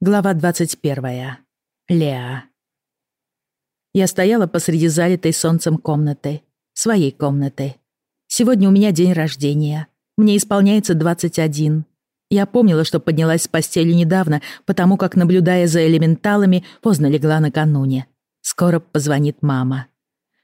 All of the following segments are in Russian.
Глава 21. Леа. Я стояла посреди залитой солнцем комнаты. Своей комнаты. Сегодня у меня день рождения. Мне исполняется 21. Я помнила, что поднялась с постели недавно, потому как, наблюдая за элементалами, поздно легла накануне. Скоро позвонит мама.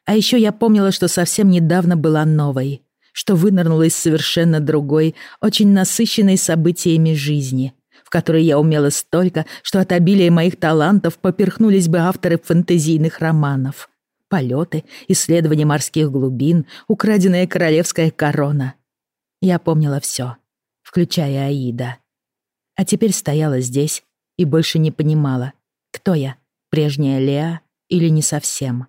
А еще я помнила, что совсем недавно была новой, что вынырнула из совершенно другой, очень насыщенной событиями жизни — которой я умела столько, что от обилия моих талантов поперхнулись бы авторы фэнтезийных романов. Полеты, исследования морских глубин, украденная королевская корона. Я помнила все, включая Аида. А теперь стояла здесь и больше не понимала, кто я, прежняя Леа или не совсем.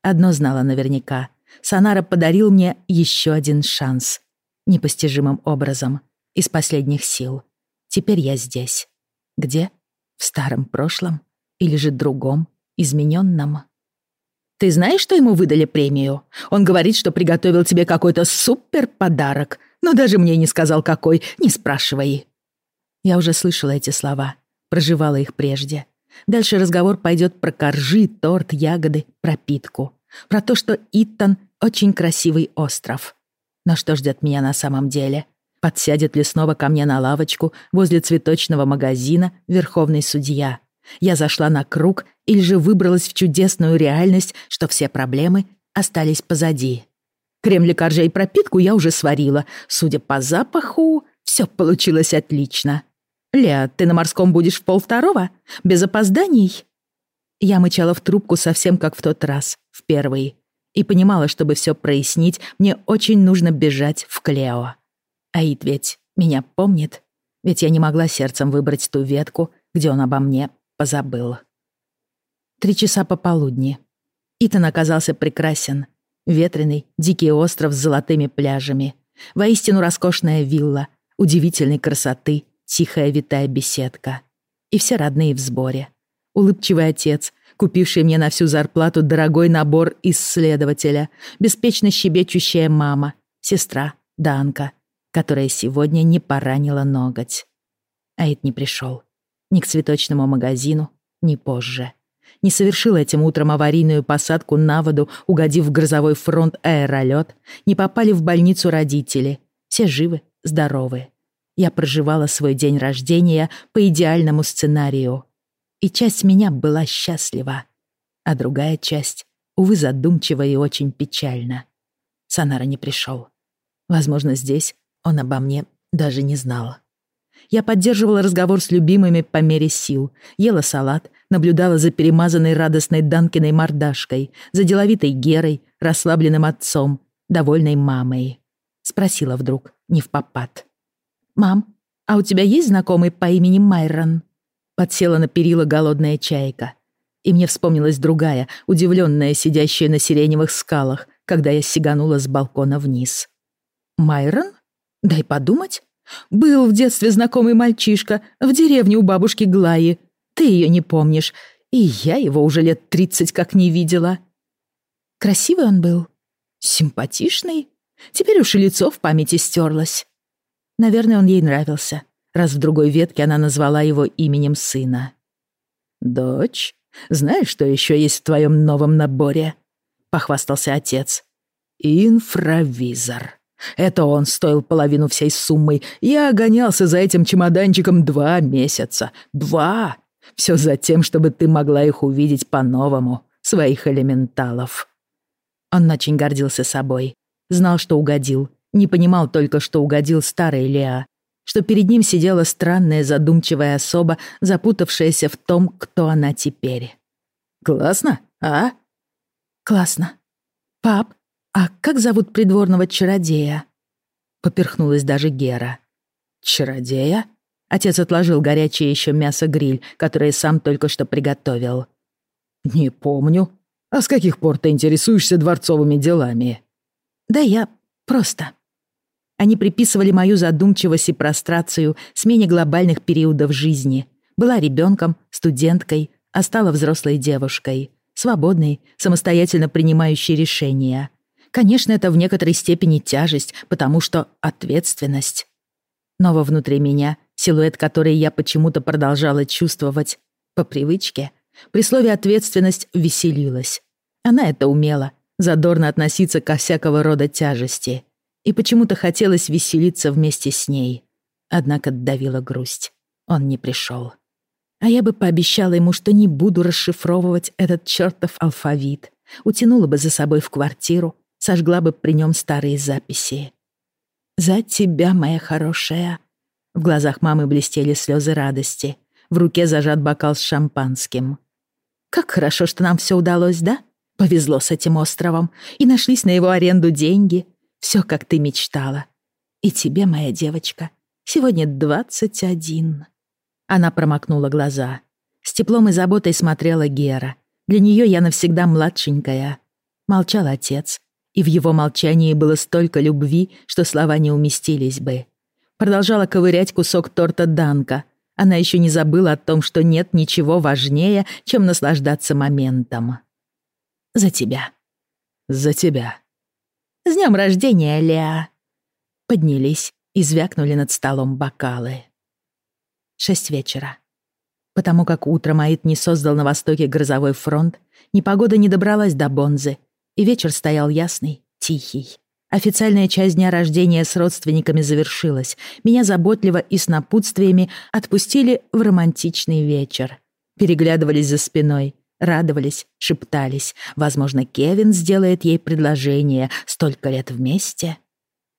Одно знала наверняка. Санара подарил мне еще один шанс. Непостижимым образом, из последних сил. Теперь я здесь. Где? В старом прошлом? Или же другом, измененном? Ты знаешь, что ему выдали премию? Он говорит, что приготовил тебе какой-то супер подарок, но даже мне не сказал какой, не спрашивай. Я уже слышала эти слова, проживала их прежде. Дальше разговор пойдет про коржи, торт, ягоды, пропитку. Про то, что Иттон — очень красивый остров. Но что ждет меня на самом деле? Подсядет ли снова ко мне на лавочку возле цветочного магазина верховный судья? Я зашла на круг или же выбралась в чудесную реальность, что все проблемы остались позади. Крем коржей и пропитку я уже сварила. Судя по запаху, все получилось отлично. «Ля, ты на морском будешь в полвторого? Без опозданий?» Я мычала в трубку совсем как в тот раз, в первый. И понимала, чтобы все прояснить, мне очень нужно бежать в Клео. Аид ведь меня помнит, ведь я не могла сердцем выбрать ту ветку, где он обо мне позабыл. Три часа пополудни. Итан оказался прекрасен. Ветреный, дикий остров с золотыми пляжами. Воистину роскошная вилла, удивительной красоты, тихая витая беседка. И все родные в сборе. Улыбчивый отец, купивший мне на всю зарплату дорогой набор исследователя, беспечно щебечущая мама, сестра, Данка — которая сегодня не поранила ноготь. Аид не пришел. Ни к цветочному магазину, ни позже. Не совершил этим утром аварийную посадку на воду, угодив в грозовой фронт аэролет, не попали в больницу родители. Все живы, здоровы. Я проживала свой день рождения по идеальному сценарию. И часть меня была счастлива, а другая часть, увы, задумчива и очень печальна. Санара не пришел. Возможно, здесь он обо мне даже не знал. Я поддерживала разговор с любимыми по мере сил, ела салат, наблюдала за перемазанной радостной Данкиной мордашкой, за деловитой Герой, расслабленным отцом, довольной мамой. Спросила вдруг, не в попад. «Мам, а у тебя есть знакомый по имени Майрон?» Подсела на перила голодная чайка. И мне вспомнилась другая, удивленная, сидящая на сиреневых скалах, когда я сиганула с балкона вниз. «Майрон?» Дай подумать. Был в детстве знакомый мальчишка в деревне у бабушки Глаи. Ты ее не помнишь, и я его уже лет тридцать как не видела. Красивый он был, симпатичный. Теперь уж и лицо в памяти стерлось. Наверное, он ей нравился, раз в другой ветке она назвала его именем сына. «Дочь, знаешь, что еще есть в твоем новом наборе?» — похвастался отец. «Инфравизор». Это он стоил половину всей суммы. Я гонялся за этим чемоданчиком два месяца. Два! Все за тем, чтобы ты могла их увидеть по-новому, своих элементалов. Он очень гордился собой. Знал, что угодил. Не понимал только, что угодил старый Леа. Что перед ним сидела странная задумчивая особа, запутавшаяся в том, кто она теперь. «Классно, а?» «Классно. Пап, «А как зовут придворного чародея?» Поперхнулась даже Гера. «Чародея?» Отец отложил горячее еще мясо-гриль, которое сам только что приготовил. «Не помню. А с каких пор ты интересуешься дворцовыми делами?» «Да я просто». Они приписывали мою задумчивость и прострацию смене глобальных периодов жизни. Была ребенком, студенткой, а стала взрослой девушкой. Свободной, самостоятельно принимающей решения. Конечно, это в некоторой степени тяжесть, потому что ответственность. Но во внутри меня силуэт который я почему-то продолжала чувствовать по привычке, при слове «ответственность» веселилась. Она это умела, задорно относиться ко всякого рода тяжести. И почему-то хотелось веселиться вместе с ней. Однако давила грусть. Он не пришел. А я бы пообещала ему, что не буду расшифровывать этот чертов алфавит. Утянула бы за собой в квартиру, сожгла бы при нем старые записи. «За тебя, моя хорошая». В глазах мамы блестели слезы радости. В руке зажат бокал с шампанским. «Как хорошо, что нам все удалось, да? Повезло с этим островом. И нашлись на его аренду деньги. Все, как ты мечтала. И тебе, моя девочка, сегодня двадцать один». Она промокнула глаза. С теплом и заботой смотрела Гера. Для нее я навсегда младшенькая. Молчал отец, и в его молчании было столько любви, что слова не уместились бы. Продолжала ковырять кусок торта Данка. Она еще не забыла о том, что нет ничего важнее, чем наслаждаться моментом. «За тебя». «За тебя». «С днем рождения, Леа». Поднялись и звякнули над столом бокалы. Шесть вечера. Потому как утром Аид не создал на востоке грозовой фронт, непогода не добралась до Бонзы, и вечер стоял ясный, тихий. Официальная часть дня рождения с родственниками завершилась. Меня заботливо и с напутствиями отпустили в романтичный вечер. Переглядывались за спиной, радовались, шептались. Возможно, Кевин сделает ей предложение. Столько лет вместе.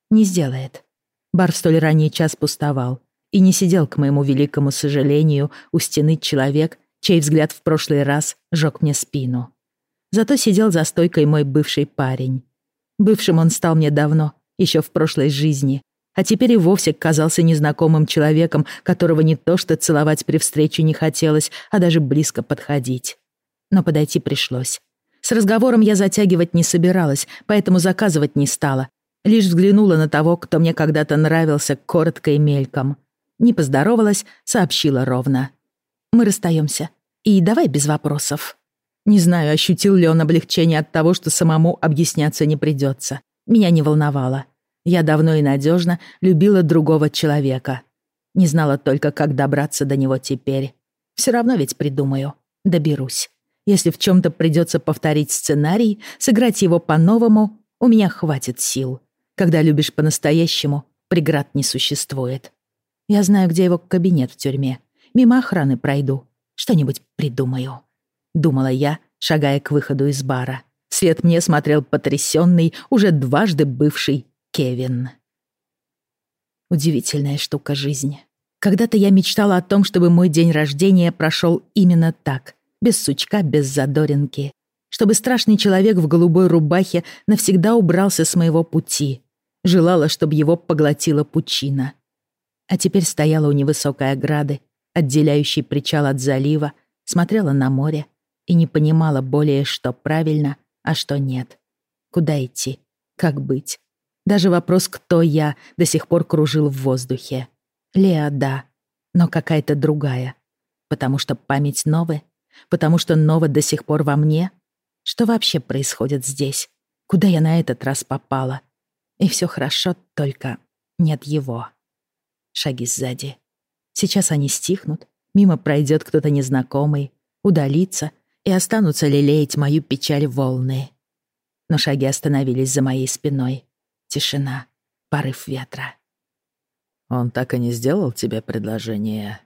Не сделает. Бар в столь ранний час пустовал. И не сидел, к моему великому сожалению, у стены человек, чей взгляд в прошлый раз жёг мне спину. Зато сидел за стойкой мой бывший парень. Бывшим он стал мне давно, еще в прошлой жизни, а теперь и вовсе казался незнакомым человеком, которого не то что целовать при встрече не хотелось, а даже близко подходить. Но подойти пришлось. С разговором я затягивать не собиралась, поэтому заказывать не стала. Лишь взглянула на того, кто мне когда-то нравился, коротко и мельком. Не поздоровалась, сообщила ровно. «Мы расстаемся. И давай без вопросов». Не знаю, ощутил ли он облегчение от того, что самому объясняться не придется. Меня не волновало. Я давно и надежно любила другого человека. Не знала только, как добраться до него теперь. Все равно ведь придумаю. Доберусь. Если в чем-то придется повторить сценарий, сыграть его по-новому, у меня хватит сил. Когда любишь по-настоящему, преград не существует. Я знаю, где его кабинет в тюрьме. Мимо охраны пройду. Что-нибудь придумаю. — думала я, шагая к выходу из бара. Свет мне смотрел потрясенный, уже дважды бывший Кевин. Удивительная штука жизнь. Когда-то я мечтала о том, чтобы мой день рождения прошел именно так, без сучка, без задоринки. Чтобы страшный человек в голубой рубахе навсегда убрался с моего пути. Желала, чтобы его поглотила пучина. А теперь стояла у невысокой ограды, отделяющей причал от залива, смотрела на море и не понимала более, что правильно, а что нет. Куда идти? Как быть? Даже вопрос «кто я?» до сих пор кружил в воздухе. Леа, да, но какая-то другая. Потому что память новая? Потому что Нова до сих пор во мне? Что вообще происходит здесь? Куда я на этот раз попала? И все хорошо, только нет его. Шаги сзади. Сейчас они стихнут, мимо пройдет кто-то незнакомый, удалится, и останутся лелеять мою печаль волны. Но шаги остановились за моей спиной. Тишина, порыв ветра. «Он так и не сделал тебе предложение?»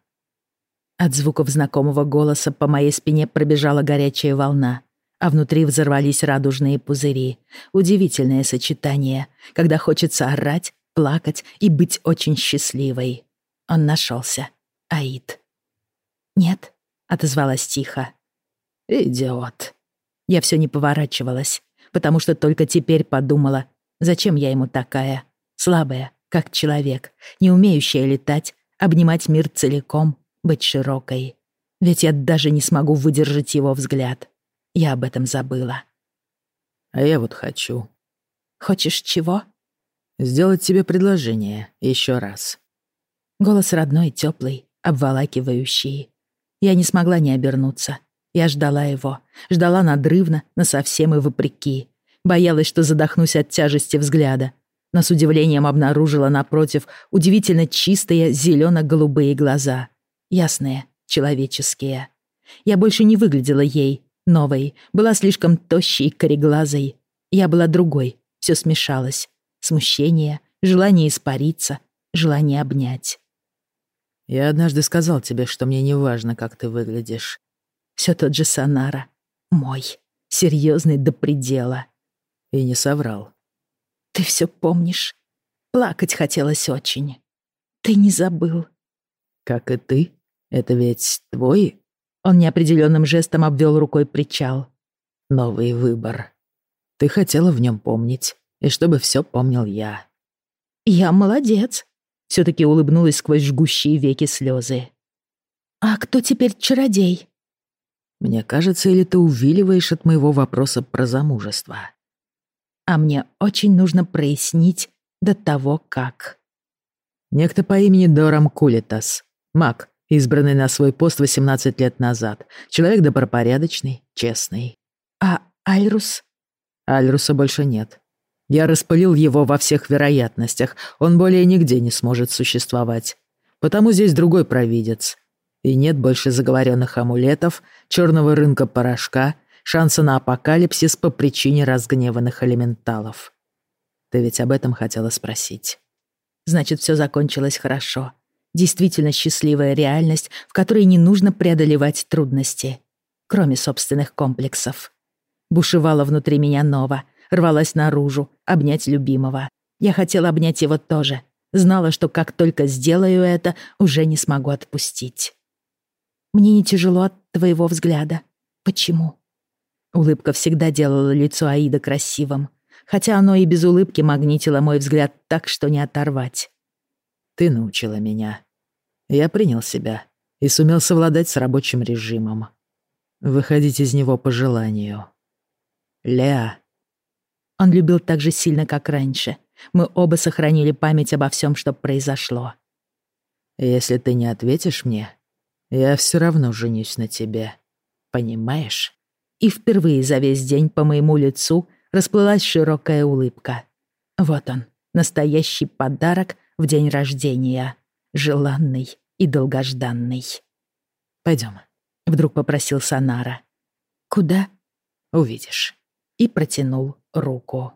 От звуков знакомого голоса по моей спине пробежала горячая волна, а внутри взорвались радужные пузыри. Удивительное сочетание, когда хочется орать, плакать и быть очень счастливой. Он нашелся. Аид. «Нет», — отозвалась тихо. «Идиот». Я все не поворачивалась, потому что только теперь подумала, зачем я ему такая, слабая, как человек, не умеющая летать, обнимать мир целиком, быть широкой. Ведь я даже не смогу выдержать его взгляд. Я об этом забыла. А я вот хочу. Хочешь чего? Сделать тебе предложение еще раз. Голос родной, теплый, обволакивающий. Я не смогла не обернуться. Я ждала его. Ждала надрывно, но совсем и вопреки. Боялась, что задохнусь от тяжести взгляда. но с удивлением обнаружила напротив удивительно чистые зелено-голубые глаза. Ясные, человеческие. Я больше не выглядела ей, новой, была слишком тощей, кореглазой. Я была другой, все смешалось. Смущение, желание испариться, желание обнять. «Я однажды сказал тебе, что мне не важно, как ты выглядишь». Все тот же Санара. Мой. Серьезный до предела. И не соврал. Ты все помнишь. Плакать хотелось очень. Ты не забыл. Как и ты. Это ведь твой... Он неопределенным жестом обвел рукой причал. Новый выбор. Ты хотела в нем помнить, и чтобы все помнил я. Я молодец. Все-таки улыбнулась сквозь жгущие веки слезы. А кто теперь чародей? Мне кажется, или ты увиливаешь от моего вопроса про замужество? а мне очень нужно прояснить до того, как. Некто по имени Дорам Кулитас, маг, избранный на свой пост 18 лет назад. Человек добропорядочный, честный. А Альрус? Альруса больше нет. Я распылил его во всех вероятностях. Он более нигде не сможет существовать. Потому здесь другой провидец. И нет больше заговоренных амулетов, черного рынка порошка шанса на апокалипсис по причине разгневанных элементалов. Ты ведь об этом хотела спросить. Значит, все закончилось хорошо. Действительно счастливая реальность, в которой не нужно преодолевать трудности, кроме собственных комплексов. Бушевала внутри меня Нова, рвалась наружу, обнять любимого. Я хотела обнять его тоже. Знала, что как только сделаю это, уже не смогу отпустить. Мне не тяжело от твоего взгляда. Почему? Улыбка всегда делала лицо Аида красивым, хотя оно и без улыбки магнитило мой взгляд так, что не оторвать. «Ты научила меня. Я принял себя и сумел совладать с рабочим режимом. Выходить из него по желанию. Леа». Он любил так же сильно, как раньше. Мы оба сохранили память обо всем, что произошло. «Если ты не ответишь мне, я все равно женюсь на тебе. Понимаешь?» и впервые за весь день по моему лицу расплылась широкая улыбка. Вот он, настоящий подарок в день рождения, желанный и долгожданный. Пойдем, вдруг попросил Санара. Куда? Увидишь. И протянул руку.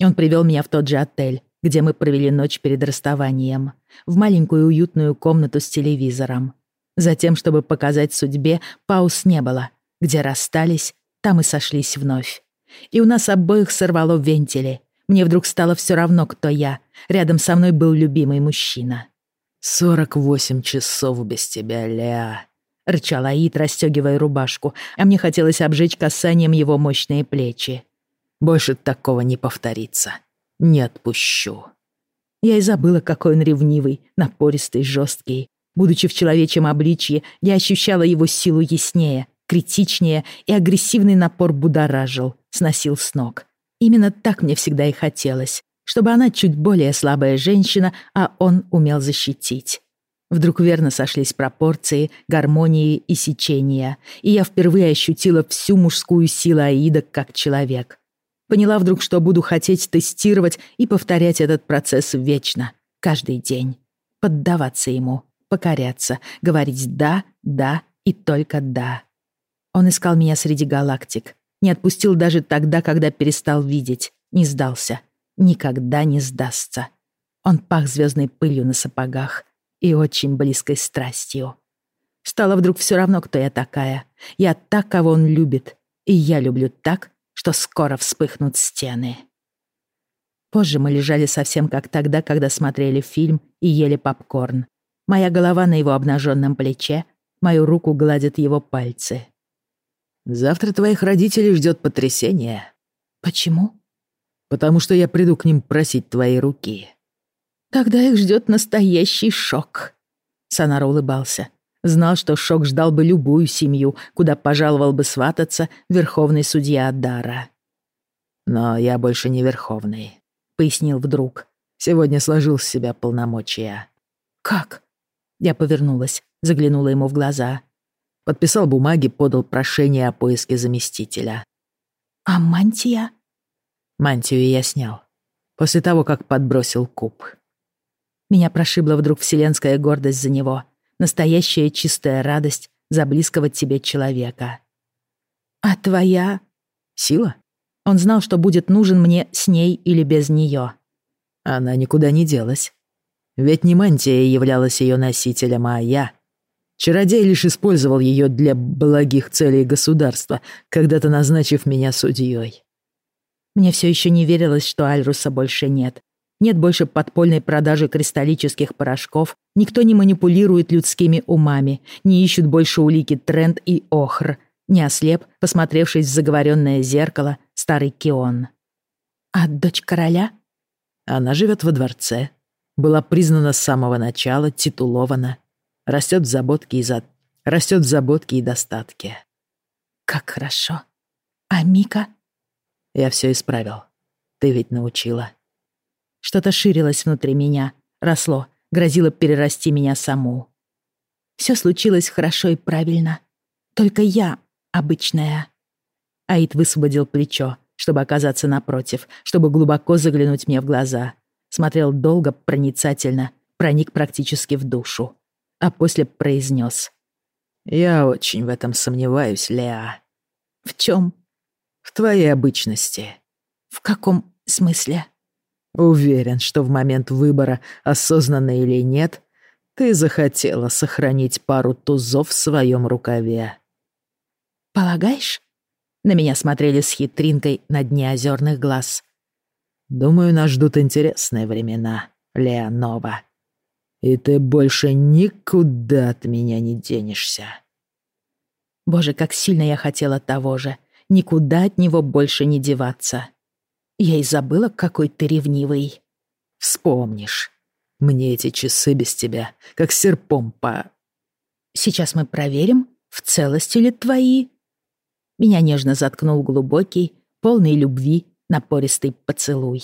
Он привел меня в тот же отель, где мы провели ночь перед расставанием, в маленькую уютную комнату с телевизором. Затем, чтобы показать судьбе, пауз не было, где расстались, там и сошлись вновь. И у нас обоих сорвало вентили. Мне вдруг стало все равно, кто я. Рядом со мной был любимый мужчина. «Сорок восемь часов без тебя, Леа», — рычал Аид, расстегивая рубашку, а мне хотелось обжечь касанием его мощные плечи. «Больше такого не повторится. Не отпущу». Я и забыла, какой он ревнивый, напористый, жесткий. Будучи в человечьем обличье, я ощущала его силу яснее, критичнее, и агрессивный напор будоражил, сносил с ног. Именно так мне всегда и хотелось, чтобы она чуть более слабая женщина, а он умел защитить. Вдруг верно сошлись пропорции, гармонии и сечения, и я впервые ощутила всю мужскую силу Аида как человек. Поняла вдруг, что буду хотеть тестировать и повторять этот процесс вечно, каждый день. Поддаваться ему, покоряться, говорить «да», «да» и только «да». Он искал меня среди галактик. Не отпустил даже тогда, когда перестал видеть. Не сдался. Никогда не сдастся. Он пах звездной пылью на сапогах и очень близкой страстью. Стало вдруг все равно, кто я такая. Я так, кого он любит. И я люблю так, что скоро вспыхнут стены. Позже мы лежали совсем как тогда, когда смотрели фильм и ели попкорн. Моя голова на его обнаженном плече, мою руку гладят его пальцы. Завтра твоих родителей ждет потрясение. Почему? Потому что я приду к ним просить твоей руки. Тогда их ждет настоящий шок. Санара улыбался. Знал, что шок ждал бы любую семью, куда пожаловал бы свататься верховный судья Адара. «Но я больше не верховный», — пояснил вдруг. «Сегодня сложил с себя полномочия». «Как?» Я повернулась, заглянула ему в глаза. Подписал бумаги, подал прошение о поиске заместителя. «А мантия?» Мантию я снял. после того, как подбросил куб. Меня прошибла вдруг вселенская гордость за него, настоящая чистая радость за близкого тебе человека. А твоя... Сила? Он знал, что будет нужен мне с ней или без нее. Она никуда не делась. Ведь не мантия являлась ее носителем, а я. Чародей лишь использовал ее для благих целей государства, когда-то назначив меня судьей. Мне все еще не верилось, что Альруса больше нет. Нет больше подпольной продажи кристаллических порошков, никто не манипулирует людскими умами, не ищут больше улики Тренд и Охр, не ослеп, посмотревшись в заговоренное зеркало, старый Кион. А дочь короля? Она живет во дворце. Была признана с самого начала, титулована. Растет в заботке и за... Растет в заботке и достатке. Как хорошо. А Мика? Я все исправил. Ты ведь научила. Что-то ширилось внутри меня, росло, грозило перерасти меня саму. Все случилось хорошо и правильно. Только я обычная. Аид высвободил плечо, чтобы оказаться напротив, чтобы глубоко заглянуть мне в глаза. Смотрел долго, проницательно, проник практически в душу. А после произнес. «Я очень в этом сомневаюсь, Леа». «В чем?» «В твоей обычности». «В каком смысле?» Уверен, что в момент выбора, осознанно или нет, ты захотела сохранить пару тузов в своем рукаве. Полагаешь? На меня смотрели с хитринкой на дне озерных глаз. Думаю, нас ждут интересные времена, Леонова. И ты больше никуда от меня не денешься. Боже, как сильно я хотела того же. Никуда от него больше не деваться. Я и забыла, какой ты ревнивый. Вспомнишь. Мне эти часы без тебя, как серпом по... Сейчас мы проверим, в целости ли твои. Меня нежно заткнул глубокий, полный любви, напористый поцелуй.